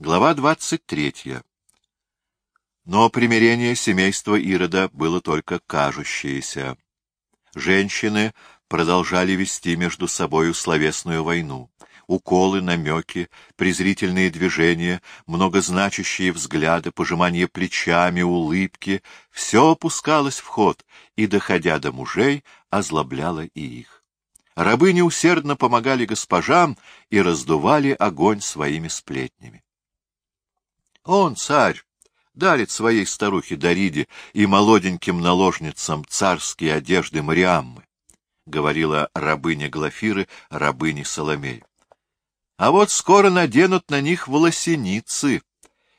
Глава двадцать третья. Но примирение семейства Ирода было только кажущееся. Женщины продолжали вести между собою словесную войну. Уколы, намеки, презрительные движения, многозначащие взгляды, пожимание плечами, улыбки — все опускалось в ход и, доходя до мужей, озлобляло и их. Рабыни усердно помогали госпожам и раздували огонь своими сплетнями. Он, царь, дарит своей старухе Дариде и молоденьким наложницам царские одежды Мариаммы, — говорила рабыня Глафиры рабыне Соломей. А вот скоро наденут на них волосеницы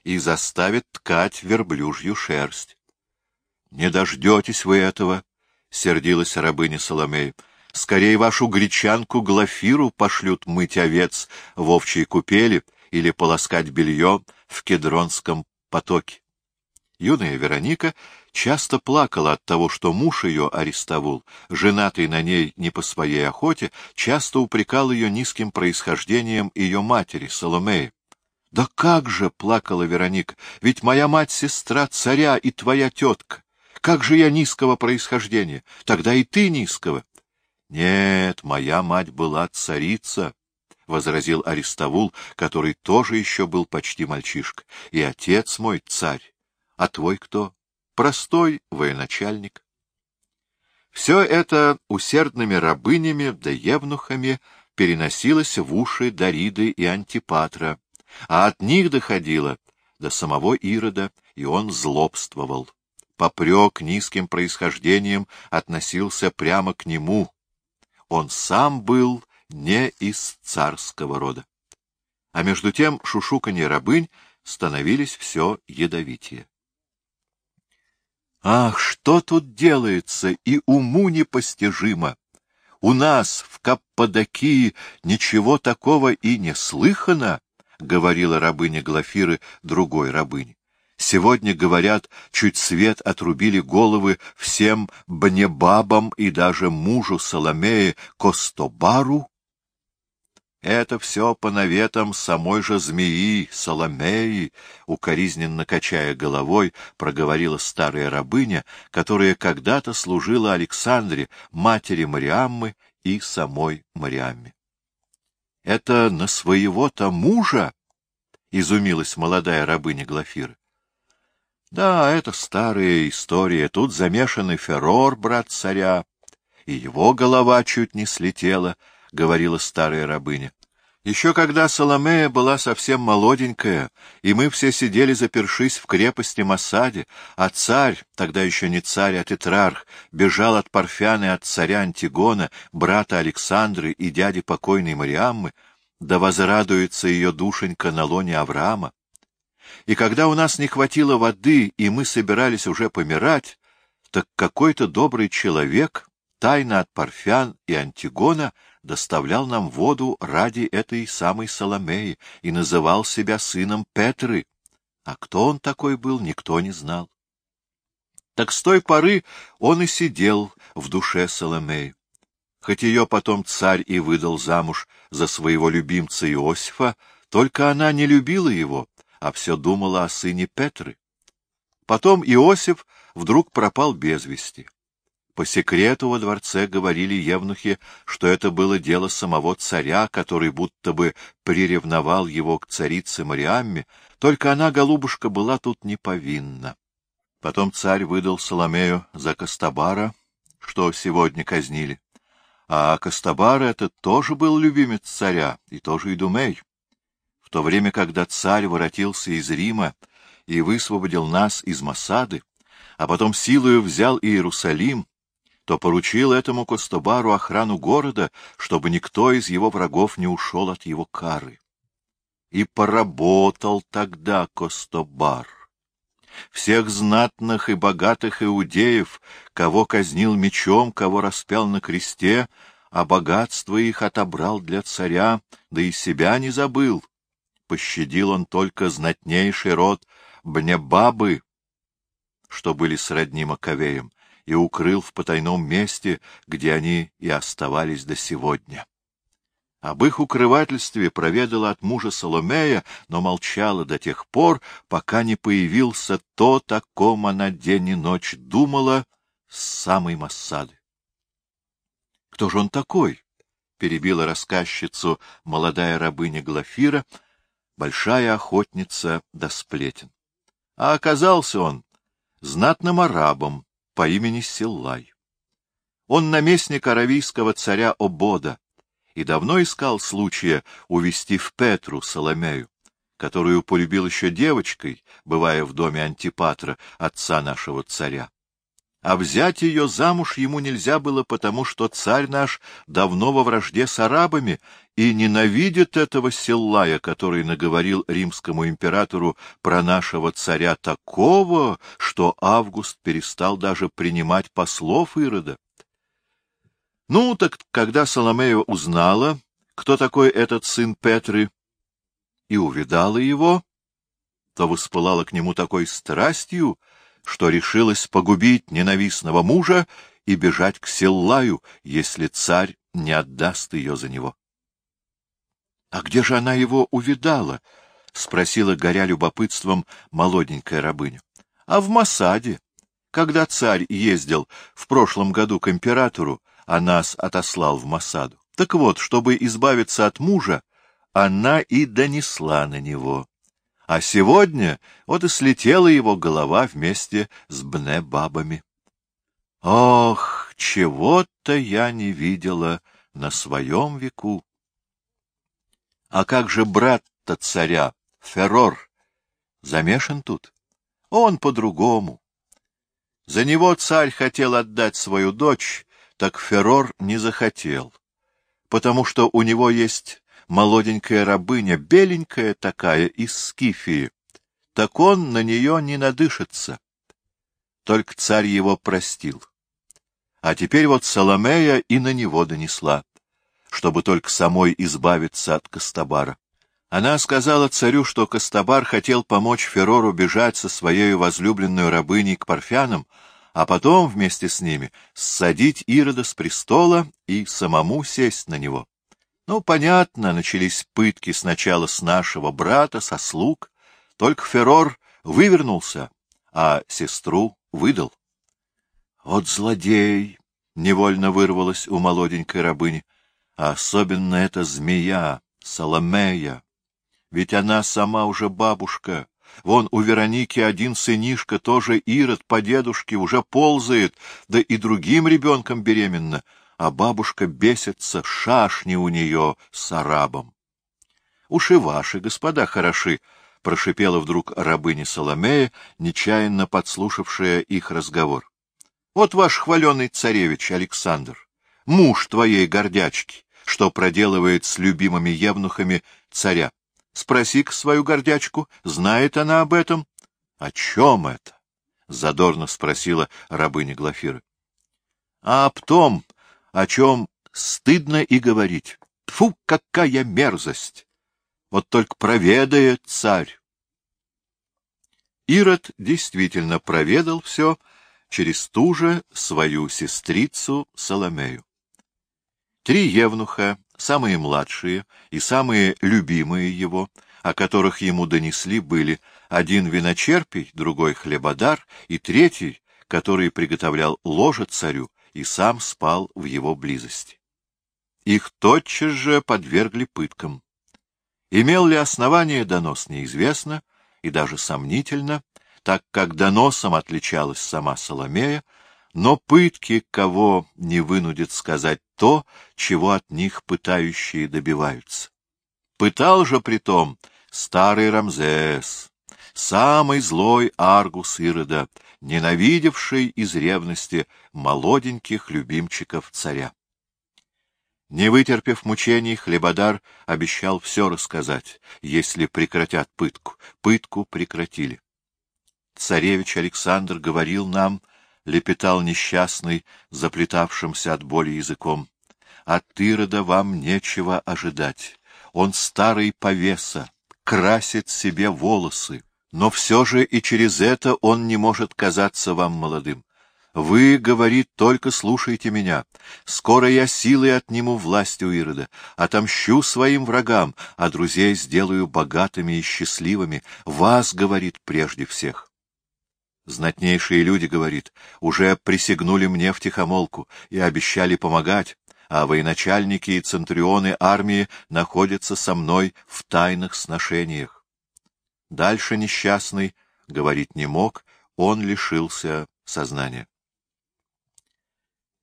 и заставят ткать верблюжью шерсть. — Не дождетесь вы этого, — сердилась рабыня Соломей. — Скорее вашу гречанку Глафиру пошлют мыть овец в овчей купели или полоскать белье в Кедронском потоке. Юная Вероника часто плакала от того, что муж ее, Аристовул, женатый на ней не по своей охоте, часто упрекал ее низким происхождением ее матери, Соломеи. «Да как же!» — плакала Вероника. «Ведь моя мать — сестра царя и твоя тетка. Как же я низкого происхождения? Тогда и ты низкого». «Нет, моя мать была царица», — возразил Аристовул, который тоже еще был почти мальчишка. — И отец мой царь. А твой кто? Простой военачальник. Все это усердными рабынями да евнухами переносилось в уши Дариды и Антипатра, а от них доходило до самого Ирода, и он злобствовал. Попрек низким происхождением относился прямо к нему. Он сам был не из царского рода. А между тем шушуканье рабынь становились все ядовитее. Ах, что тут делается, и уму непостижимо! У нас в Каппадокии ничего такого и не слыхано, — говорила рабыня Глафиры другой рабыне. Сегодня, говорят, чуть свет отрубили головы всем бнебабам и даже мужу Соломеи Костобару, это все по наветам самой же змеи, Соломеи, укоризненно качая головой, проговорила старая рабыня, которая когда-то служила Александре, матери Мариаммы и самой Мариамме. — Это на своего-то мужа? — изумилась молодая рабыня Глафира. — Да, это старая история. Тут замешанный Феррор, брат царя, и его голова чуть не слетела, —— говорила старая рабыня. Еще когда Соломея была совсем молоденькая, и мы все сидели запершись в крепости Масаде, а царь, тогда еще не царь, а тетрарх, бежал от Парфяны от царя Антигона, брата Александры и дяди покойной Мариаммы, да возрадуется ее душенька на лоне Авраама. И когда у нас не хватило воды, и мы собирались уже помирать, так какой-то добрый человек, тайно от Парфян и Антигона, — доставлял нам воду ради этой самой Соломеи и называл себя сыном Петры. А кто он такой был, никто не знал. Так с той поры он и сидел в душе Соломеи. Хоть ее потом царь и выдал замуж за своего любимца Иосифа, только она не любила его, а все думала о сыне Петры. Потом Иосиф вдруг пропал без вести. По секрету во дворце говорили евнухи, что это было дело самого царя, который будто бы приревновал его к царице Мариамме, только она, голубушка, была тут не повинна. Потом царь выдал Соломею за Костабара, что сегодня казнили. А Костабар этот тоже был любимец царя, и тоже Идумей. В то время, когда царь воротился из Рима и высвободил нас из Масады, а потом силою взял Иерусалим, то поручил этому Костобару охрану города, чтобы никто из его врагов не ушел от его кары. И поработал тогда Костобар. Всех знатных и богатых иудеев, кого казнил мечом, кого распял на кресте, а богатство их отобрал для царя, да и себя не забыл. Пощадил он только знатнейший род Бнебабы, что были сродни Маковеям, и укрыл в потайном месте, где они и оставались до сегодня. Об их укрывательстве проведала от мужа Соломея, но молчала до тех пор, пока не появился то, о ком она день и ночь думала с самой Массады. — Кто же он такой? — перебила рассказчицу молодая рабыня Глафира, большая охотница до сплетен. А оказался он знатным арабом по имени Силлай. Он наместник аравийского царя Обода, и давно искал случая увести в Петру Соломею, которую полюбил еще девочкой, бывая в доме Антипатра, отца нашего царя. А взять ее замуж ему нельзя было, потому что царь наш давно во вражде с арабами и ненавидит этого Силлая, который наговорил римскому императору про нашего царя такого, что Август перестал даже принимать послов Ирода. Ну, так когда Соломея узнала, кто такой этот сын Петры, и увидала его, то воспылала к нему такой страстью, что решилась погубить ненавистного мужа и бежать к Силлаю, если царь не отдаст ее за него. — А где же она его увидала? — спросила, горя любопытством, молоденькая рабыня. — А в Масаде. Когда царь ездил в прошлом году к императору, а нас отослал в Масаду. Так вот, чтобы избавиться от мужа, она и донесла на него. А сегодня вот и слетела его голова вместе с бне-бабами. Ох, чего-то я не видела на своем веку. А как же брат-то царя, Феррор, замешан тут? Он по-другому. За него царь хотел отдать свою дочь, так Феррор не захотел, потому что у него есть молоденькая рабыня, беленькая такая, из Скифии, так он на нее не надышится. Только царь его простил. А теперь вот Соломея и на него донесла, чтобы только самой избавиться от Костабара. Она сказала царю, что Костабар хотел помочь Феррору бежать со своей возлюбленной рабыней к парфянам, а потом вместе с ними ссадить Ирода с престола и самому сесть на него. Ну, понятно, начались пытки сначала с нашего брата, со слуг, только Феррор вывернулся, а сестру выдал. Вот злодей! — невольно вырвалась у молоденькой рабыни, а особенно эта змея, Соломея. Ведь она сама уже бабушка, Вон у Вероники один сынишка, тоже Ирод по дедушке, уже ползает, да и другим ребенком беременна, а бабушка бесится, шашни у нее с арабом. — Уши ваши, господа, хороши, — прошипела вдруг рабыня Соломея, нечаянно подслушавшая их разговор. — Вот ваш хваленый царевич Александр, муж твоей гордячки, что проделывает с любимыми евнухами царя. Спроси-ка свою гордячку, знает она об этом? — О чем это? — задорно спросила рабыня Глафира. — А об том, о чем стыдно и говорить. Фу, какая мерзость! Вот только проведает царь. Ирод действительно проведал все через ту же свою сестрицу Соломею. Три евнуха Самые младшие и самые любимые его, о которых ему донесли, были один виночерпий, другой хлебодар и третий, который приготовлял ложе царю и сам спал в его близости. Их тотчас же подвергли пыткам. Имел ли основание донос, неизвестно и даже сомнительно, так как доносом отличалась сама Соломея, но пытки кого не вынудят сказать то, чего от них пытающие добиваются. Пытал же притом старый Рамзес, самый злой Аргус Ирода, ненавидевший из ревности молоденьких любимчиков царя. Не вытерпев мучений, Хлебодар обещал все рассказать, если прекратят пытку. Пытку прекратили. Царевич Александр говорил нам, — лепетал несчастный, заплетавшимся от боли языком. — От Ирода вам нечего ожидать. Он старый повеса, красит себе волосы, но все же и через это он не может казаться вам молодым. Вы, говорит, только слушайте меня. Скоро я силой отниму власть у Ирода, отомщу своим врагам, а друзей сделаю богатыми и счастливыми. Вас, говорит, прежде всех. Знатнейшие люди, говорит, уже присягнули мне в тихомолку и обещали помогать, а военачальники и центрионы армии находятся со мной в тайных сношениях. Дальше несчастный говорить не мог, он лишился сознания.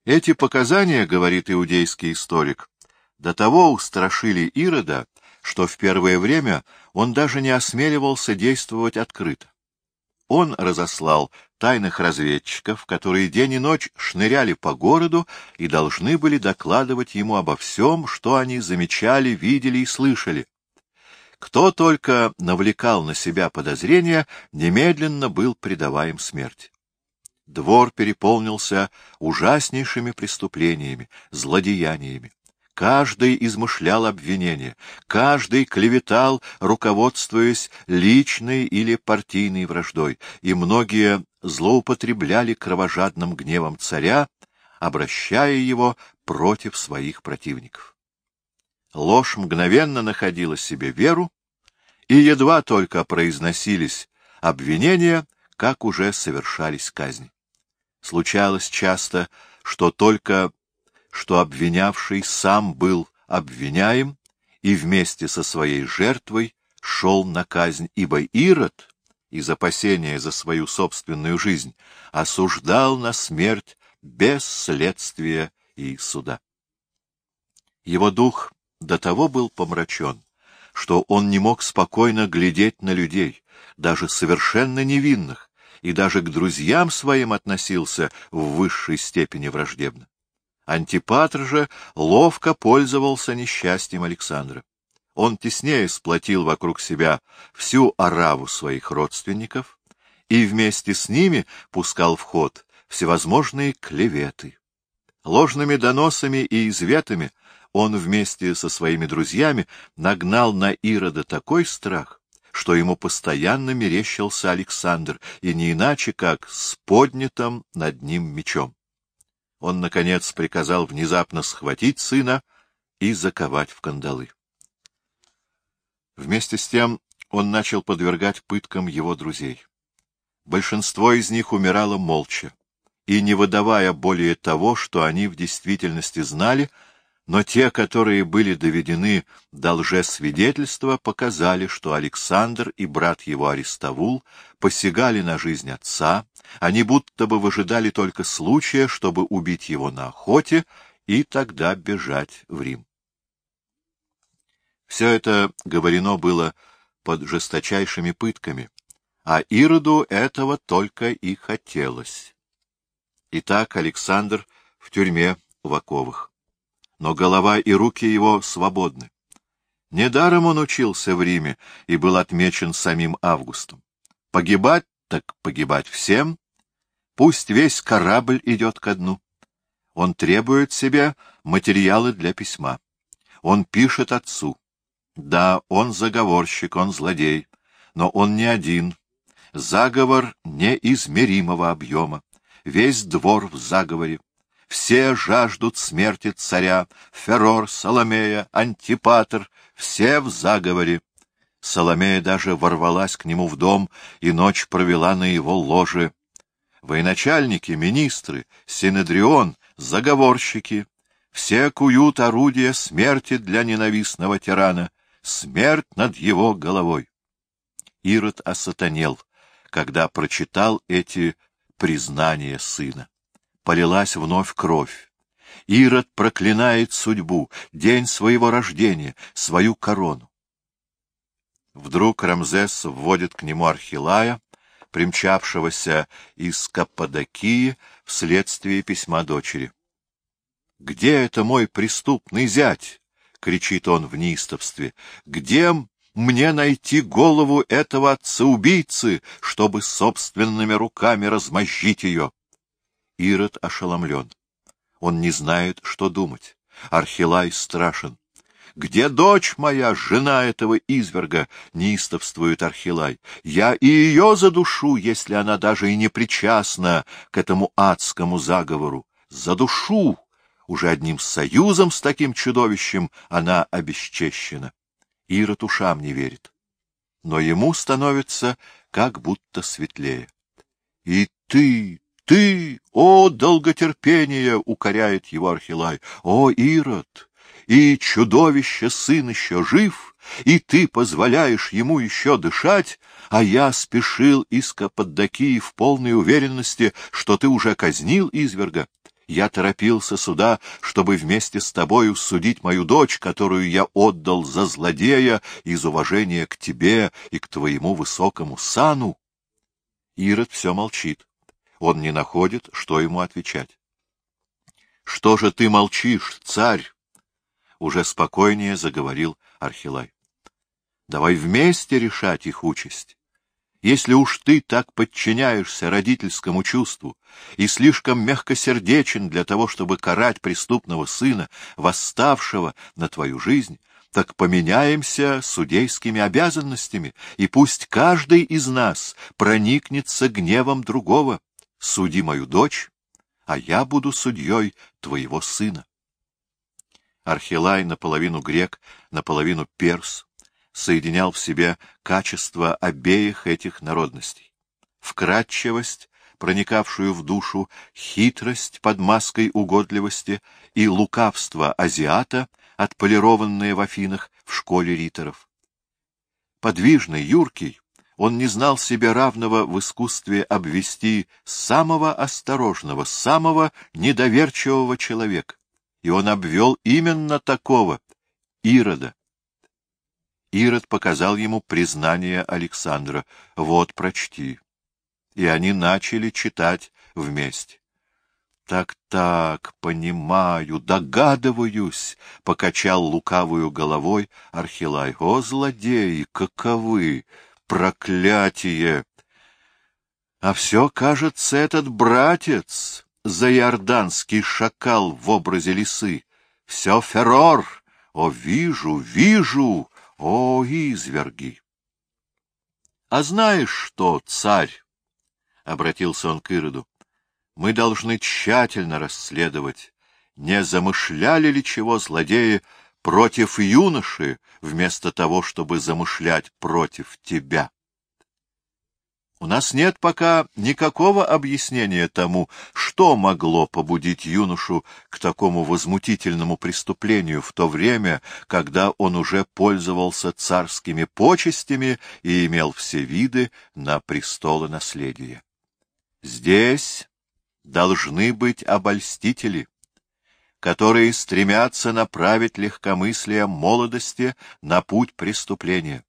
Эти показания, говорит иудейский историк, до того устрашили Ирода, что в первое время он даже не осмеливался действовать открыто. Он разослал тайных разведчиков, которые день и ночь шныряли по городу и должны были докладывать ему обо всем, что они замечали, видели и слышали. Кто только навлекал на себя подозрения, немедленно был предаваем смерти. Двор переполнился ужаснейшими преступлениями, злодеяниями. Каждый измышлял обвинения, каждый клеветал, руководствуясь личной или партийной враждой, и многие злоупотребляли кровожадным гневом царя, обращая его против своих противников. Ложь мгновенно находила себе веру, и едва только произносились обвинения, как уже совершались казни. Случалось часто, что только что обвинявший сам был обвиняем и вместе со своей жертвой шел на казнь, ибо Ирод, из опасения за свою собственную жизнь, осуждал на смерть без следствия и суда. Его дух до того был помрачен, что он не мог спокойно глядеть на людей, даже совершенно невинных, и даже к друзьям своим относился в высшей степени враждебно. Антипатр же ловко пользовался несчастьем Александра. Он теснее сплотил вокруг себя всю ораву своих родственников и вместе с ними пускал в ход всевозможные клеветы. Ложными доносами и изветами он вместе со своими друзьями нагнал на Ирода такой страх, что ему постоянно мерещился Александр, и не иначе, как с поднятым над ним мечом. Он, наконец, приказал внезапно схватить сына и заковать в кандалы. Вместе с тем он начал подвергать пыткам его друзей. Большинство из них умирало молча, и не выдавая более того, что они в действительности знали, но те, которые были доведены до лжесвидетельства, показали, что Александр и брат его Аристовул посягали на жизнь отца, они будто бы выжидали только случая, чтобы убить его на охоте и тогда бежать в Рим. Все это говорено было под жесточайшими пытками, а Ироду этого только и хотелось. Итак, Александр в тюрьме в оковах но голова и руки его свободны. Недаром он учился в Риме и был отмечен самим Августом. Погибать так погибать всем, пусть весь корабль идет ко дну. Он требует себе материалы для письма. Он пишет отцу. Да, он заговорщик, он злодей, но он не один. Заговор неизмеримого объема. Весь двор в заговоре. Все жаждут смерти царя, Ферор, Соломея, Антипатр, все в заговоре. Соломея даже ворвалась к нему в дом и ночь провела на его ложе. Военачальники, министры, Синедрион, заговорщики — все куют орудия смерти для ненавистного тирана, смерть над его головой. Ирод осатанел, когда прочитал эти признания сына полилась вновь кровь. Ирод проклинает судьбу, день своего рождения, свою корону. Вдруг Рамзес вводит к нему Архилая, примчавшегося из Каппадокии вследствие письма дочери. — Где это мой преступный зять? — кричит он в неистовстве. — Где мне найти голову этого отца-убийцы, чтобы собственными руками размозжить ее? Ирод ошеломлен. Он не знает, что думать. Архилай страшен. Где дочь моя, жена этого изверга? — неистовствует Архилай. Я и ее задушу, если она даже и не причастна к этому адскому заговору. Задушу! Уже одним союзом с таким чудовищем она обесчещена. Ирод ушам не верит. Но ему становится как будто светлее. И ты, ты, о, долготерпение, укоряет его Архилай, о, Ирод, и чудовище сын еще жив, и ты позволяешь ему еще дышать, а я спешил из Каппадокии в полной уверенности, что ты уже казнил изверга. Я торопился сюда, чтобы вместе с тобою судить мою дочь, которую я отдал за злодея из уважения к тебе и к твоему высокому сану. Ирод все молчит. Он не находит, что ему отвечать. — Что же ты молчишь, царь? — уже спокойнее заговорил Архилай. — Давай вместе решать их участь. Если уж ты так подчиняешься родительскому чувству и слишком мягкосердечен для того, чтобы карать преступного сына, восставшего на твою жизнь, так поменяемся судейскими обязанностями, и пусть каждый из нас проникнется гневом другого. Суди мою дочь, а я буду судьей твоего сына. Архилай наполовину грек, наполовину перс, соединял в себе качества обеих этих народностей. Вкратчивость, проникавшую в душу, хитрость под маской угодливости и лукавство азиата, отполированное в Афинах в школе риторов. Подвижный, юркий, он не знал себе равного в искусстве обвести самого осторожного, самого недоверчивого человека, и он обвел именно такого, Ирода. Ирод показал ему признание Александра. Вот, прочти. И они начали читать вместе. Так-так, понимаю, догадываюсь, — покачал лукавую головой Архилай. О, злодеи, каковы! Проклятие! А все, кажется, этот братец, заиорданский шакал в образе лисы. Все феррор! О, вижу, вижу! О, изверги! — А знаешь что, царь? — обратился он к Ироду. — Мы должны тщательно расследовать, не замышляли ли чего злодеи против юноши, вместо того, чтобы замышлять против тебя. У нас нет пока никакого объяснения тому, что могло побудить юношу к такому возмутительному преступлению в то время, когда он уже пользовался царскими почестями и имел все виды на престолонаследие. Здесь должны быть обольстители, которые стремятся направить легкомыслие молодости на путь преступления.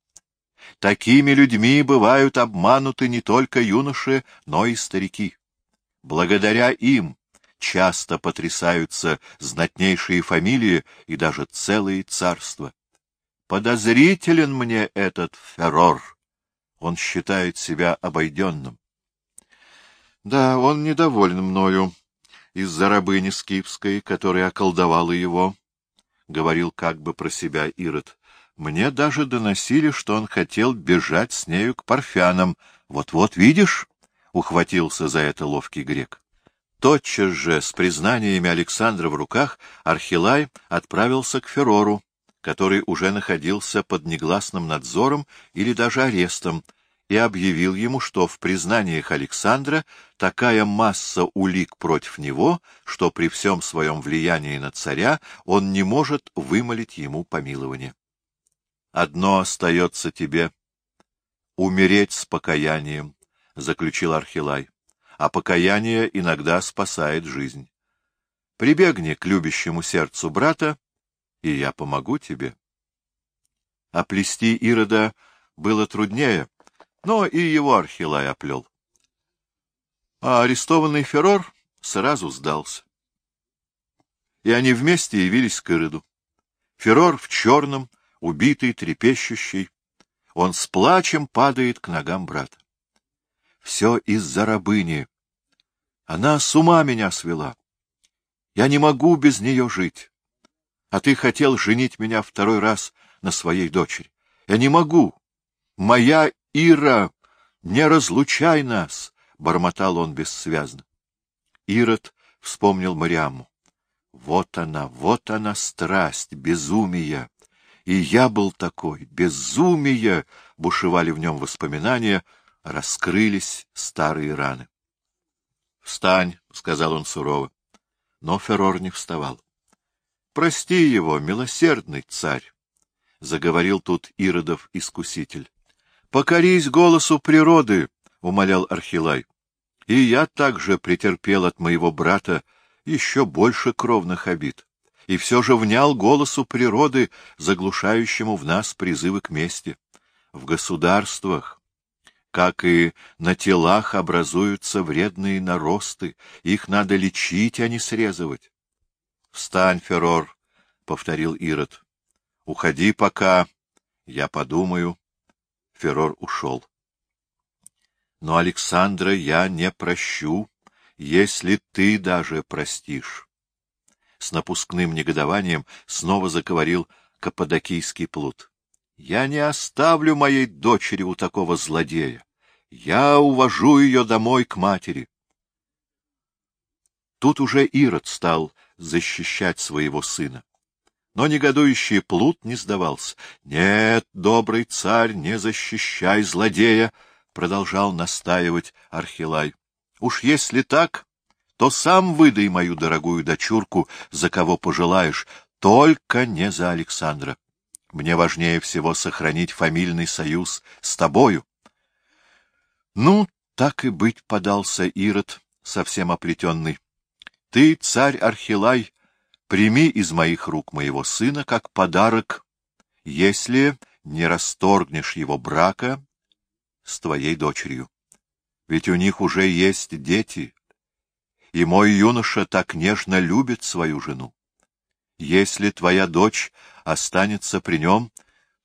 Такими людьми бывают обмануты не только юноши, но и старики. Благодаря им часто потрясаются знатнейшие фамилии и даже целые царства. Подозрителен мне этот феррор. Он считает себя обойденным. Да, он недоволен мною из-за рабыни скифской, которая околдовала его, — говорил как бы про себя Ирод. Мне даже доносили, что он хотел бежать с нею к парфянам. Вот-вот, видишь? — ухватился за это ловкий грек. Тотчас же, с признаниями Александра в руках, Архилай отправился к Ферору, который уже находился под негласным надзором или даже арестом, и объявил ему, что в признаниях Александра такая масса улик против него, что при всем своем влиянии на царя он не может вымолить ему помилование. Одно остается тебе — умереть с покаянием, — заключил Архилай, — а покаяние иногда спасает жизнь. Прибегни к любящему сердцу брата, и я помогу тебе. Оплести Ирода было труднее, но и его Архилай оплел. А арестованный Феррор сразу сдался. И они вместе явились к Ироду. Феррор в черном, убитый, трепещущий. Он с плачем падает к ногам брата. Все из-за рабыни. Она с ума меня свела. Я не могу без нее жить. А ты хотел женить меня второй раз на своей дочери. Я не могу. Моя Ира, не разлучай нас, — бормотал он бессвязно. Ирод вспомнил Мариаму. Вот она, вот она страсть, безумие. И я был такой, безумие, — бушевали в нем воспоминания, раскрылись старые раны. — Встань, — сказал он сурово. Но Феррор не вставал. — Прости его, милосердный царь, — заговорил тут Иродов искуситель. — Покорись голосу природы, — умолял Архилай. — И я также претерпел от моего брата еще больше кровных обид, и все же внял голосу природы, заглушающему в нас призывы к мести. В государствах, как и на телах образуются вредные наросты, их надо лечить, а не срезывать. — Встань, Феррор, — повторил Ирод. — Уходи пока, я подумаю. Феррор ушел. — Но Александра я не прощу, если ты даже простишь. С напускным негодованием снова заговорил каппадокийский плут. — Я не оставлю моей дочери у такого злодея. Я увожу ее домой к матери. Тут уже Ирод стал защищать своего сына. Но негодующий плут не сдавался. — Нет, добрый царь, не защищай злодея! — продолжал настаивать Архилай. — Уж если так, то сам выдай мою дорогую дочурку, за кого пожелаешь, только не за Александра. Мне важнее всего сохранить фамильный союз с тобою. Ну, так и быть, подался Ирод, совсем оплетенный. Ты, царь Архилай, прими из моих рук моего сына как подарок, если не расторгнешь его брака с твоей дочерью. Ведь у них уже есть дети, и мой юноша так нежно любит свою жену. Если твоя дочь останется при нем,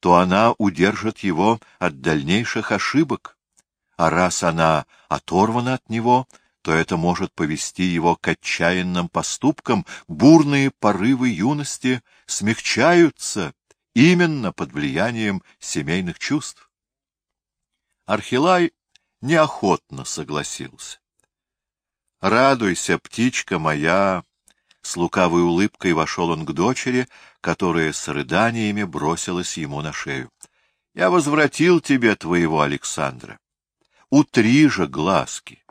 то она удержит его от дальнейших ошибок а раз она оторвана от него, то это может повести его к отчаянным поступкам, бурные порывы юности смягчаются именно под влиянием семейных чувств. Архилай неохотно согласился. «Радуйся, птичка моя!» С лукавой улыбкой вошел он к дочери, которая с рыданиями бросилась ему на шею. «Я возвратил тебе твоего Александра. Утри же глазки.